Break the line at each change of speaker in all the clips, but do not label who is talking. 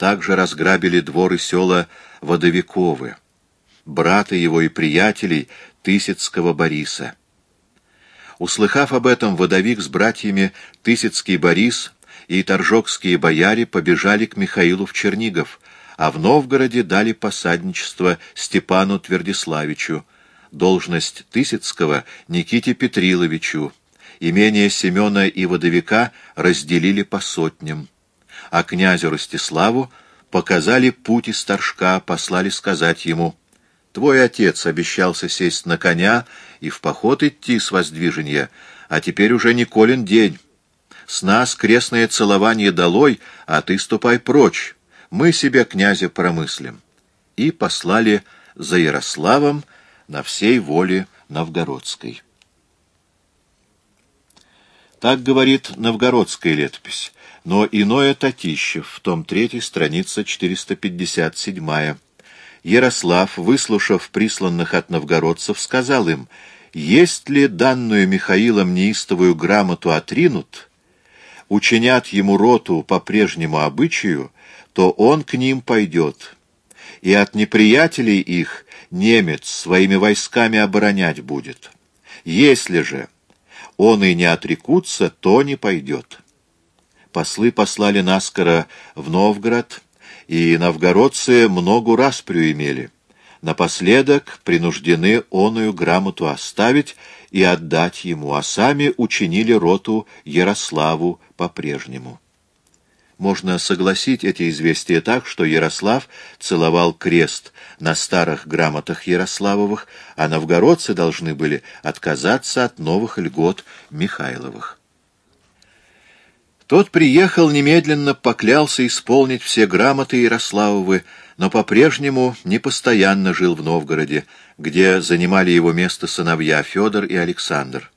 также разграбили дворы села Водовиковы, брата его и приятелей Тысяцкого Бориса. Услыхав об этом, Водовик с братьями Тысяцкий Борис и Торжокские бояре побежали к Михаилу в Чернигов, а в Новгороде дали посадничество Степану Твердиславичу, должность Тысяцкого Никите Петриловичу, имение Семена и Водовика разделили по сотням, а князю Ростиславу показали путь из Торжка, послали сказать ему — Твой отец обещался сесть на коня и в поход идти с воздвижения, а теперь уже Николин день. С нас крестное целование долой, а ты ступай прочь. Мы себе князя промыслим. И послали за Ярославом на всей воле новгородской. Так говорит новгородская летопись, но иное Татищев, в том 3 страница 457 Ярослав, выслушав присланных от новгородцев, сказал им, «Есть ли данную Михаилом неистовую грамоту отринут, учинят ему роту по прежнему обычаю, то он к ним пойдет, и от неприятелей их немец своими войсками оборонять будет. Если же он и не отрекутся, то не пойдет». Послы послали наскоро в Новгород, и новгородцы много раз приимели. Напоследок принуждены оную грамоту оставить и отдать ему, а сами учинили роту Ярославу по-прежнему. Можно согласить эти известия так, что Ярослав целовал крест на старых грамотах Ярославовых, а новгородцы должны были отказаться от новых льгот Михайловых. Тот приехал, немедленно поклялся исполнить все грамоты Ярославовы, но по-прежнему непостоянно жил в Новгороде, где занимали его место сыновья Федор и Александр.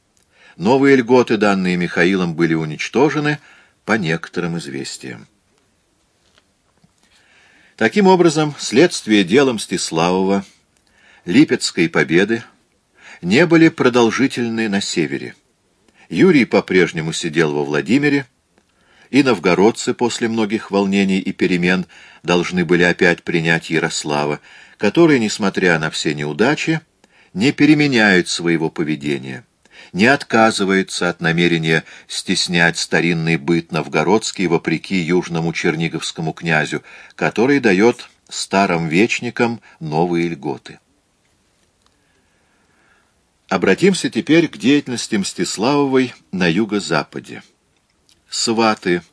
Новые льготы, данные Михаилом, были уничтожены по некоторым известиям. Таким образом, следствие дела Мстиславова, Липецкой победы, не были продолжительны на севере. Юрий по-прежнему сидел во Владимире, и новгородцы после многих волнений и перемен должны были опять принять Ярослава, который, несмотря на все неудачи, не переменяет своего поведения, не отказывается от намерения стеснять старинный быт новгородский вопреки южному черниговскому князю, который дает старым вечникам новые льготы. Обратимся теперь к деятельности Мстиславовой на юго-западе сваты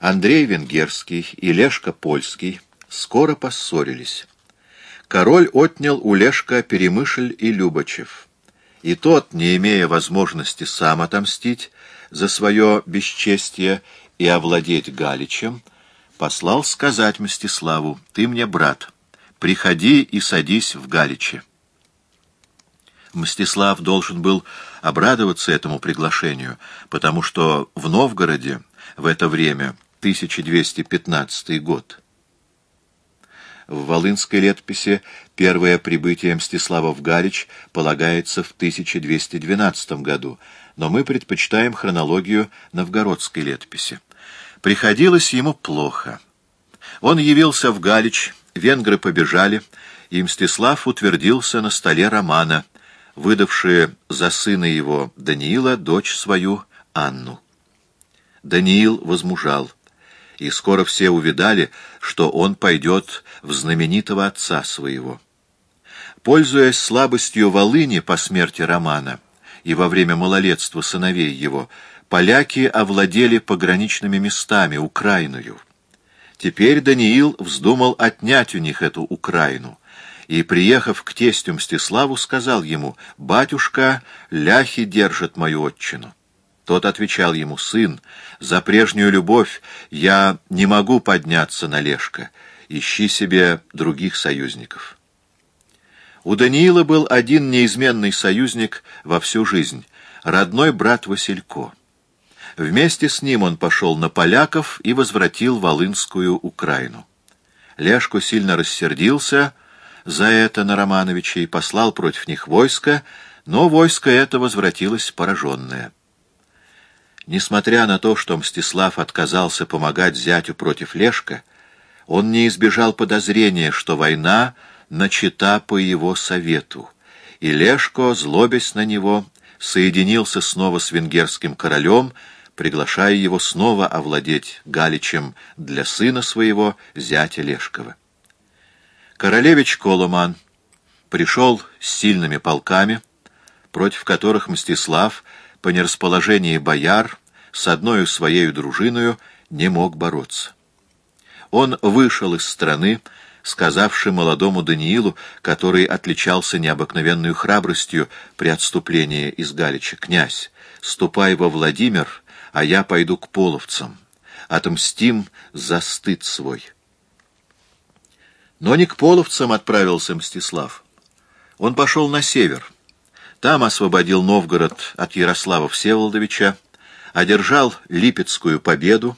Андрей Венгерский и Лешка Польский скоро поссорились. Король отнял у Лешка Перемышль и Любачев, и тот, не имея возможности сам отомстить за свое бесчестие и овладеть Галичем, послал сказать Мстиславу, «Ты мне брат, приходи и садись в Галиче». Мстислав должен был обрадоваться этому приглашению, потому что в Новгороде в это время 1215 год. В Волынской летописи первое прибытие Мстислава в Галич полагается в 1212 году, но мы предпочитаем хронологию новгородской летописи. Приходилось ему плохо. Он явился в Галич, венгры побежали, и Мстислав утвердился на столе романа — выдавшие за сына его Даниила дочь свою Анну. Даниил возмужал, и скоро все увидали, что он пойдет в знаменитого отца своего. Пользуясь слабостью Волыни по смерти Романа и во время малолетства сыновей его, поляки овладели пограничными местами, Украиною. Теперь Даниил вздумал отнять у них эту Украину — и, приехав к тестю Мстиславу, сказал ему, «Батюшка, ляхи держат мою отчину». Тот отвечал ему, «Сын, за прежнюю любовь я не могу подняться на Лешка. Ищи себе других союзников». У Даниила был один неизменный союзник во всю жизнь — родной брат Василько. Вместе с ним он пошел на поляков и возвратил Волынскую Украину. Лешко сильно рассердился — за это на Романовича и послал против них войско, но войско это возвратилось пораженное. Несмотря на то, что Мстислав отказался помогать зятю против Лешка, Он не избежал подозрения, что война начата по его совету, и Лешко, злобясь на него, соединился снова с венгерским королем, приглашая его снова овладеть Галичем для сына своего, зятя Лешкова. Королевич Коломан пришел с сильными полками, против которых Мстислав, по нерасположении бояр, с одной своей дружиною не мог бороться. Он вышел из страны, сказавший молодому Даниилу, который отличался необыкновенной храбростью при отступлении из Галича, «Князь, ступай во Владимир, а я пойду к половцам. Отмстим за стыд свой». Но не к половцам отправился Мстислав. Он пошел на север. Там освободил Новгород от Ярослава Всеволодовича, одержал Липецкую победу,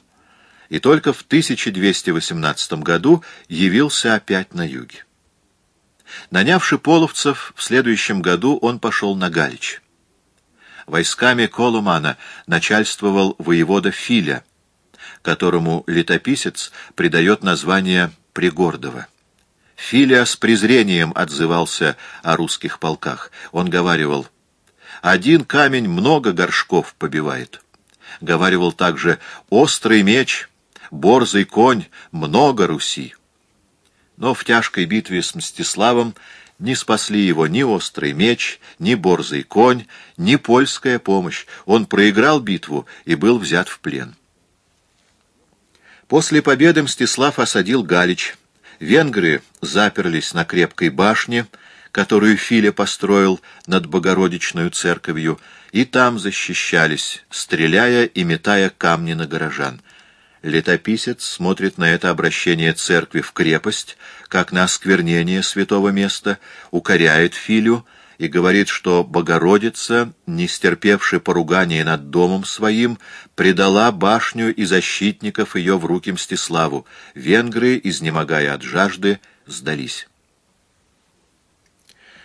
и только в 1218 году явился опять на юге. Нанявши половцев, в следующем году он пошел на Галич. Войсками Колумана начальствовал воевода Филя, которому летописец придает название Пригордова. Филя с презрением отзывался о русских полках. Он говаривал, «Один камень много горшков побивает». Говаривал также, «Острый меч борзый конь, много Руси. Но в тяжкой битве с Мстиславом не спасли его ни острый меч, ни борзый конь, ни польская помощь. Он проиграл битву и был взят в плен. После победы Мстислав осадил Галич. Венгры заперлись на крепкой башне, которую Филя построил над Богородичную церковью, и там защищались, стреляя и метая камни на горожан. Летописец смотрит на это обращение церкви в крепость, как на осквернение святого места, укоряет Филю и говорит, что Богородица, не стерпевши поругания над домом своим, предала башню и защитников ее в руки Мстиславу. Венгры, изнемогая от жажды, сдались.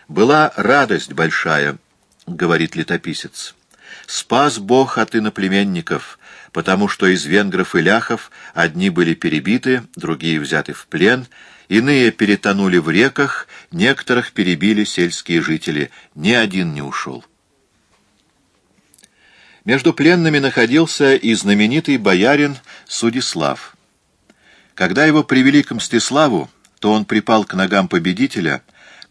«Была радость большая», — говорит летописец. «Спас Бог от иноплеменников» потому что из венгров и ляхов одни были перебиты, другие взяты в плен, иные перетонули в реках, некоторых перебили сельские жители, ни один не ушел. Между пленными находился и знаменитый боярин Судислав. Когда его привели к Мстиславу, то он припал к ногам победителя,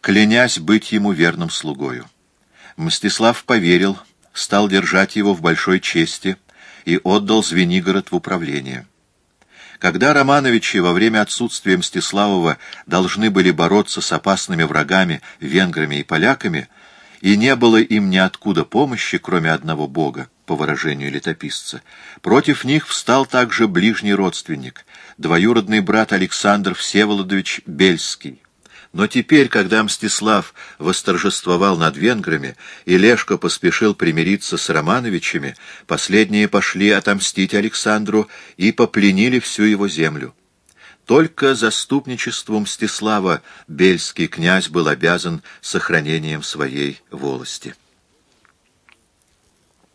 клянясь быть ему верным слугою. Мстислав поверил, стал держать его в большой чести, и отдал Звенигород в управление. Когда Романовичи во время отсутствия Мстиславова должны были бороться с опасными врагами, венграми и поляками, и не было им ниоткуда помощи, кроме одного бога, по выражению летописца, против них встал также ближний родственник, двоюродный брат Александр Всеволодович Бельский, но теперь, когда Мстислав восторжествовал над венграми, и Лешко поспешил примириться с Романовичами, последние пошли отомстить Александру и попленили всю его землю. Только заступничеством Мстислава бельский князь был обязан сохранением своей волости.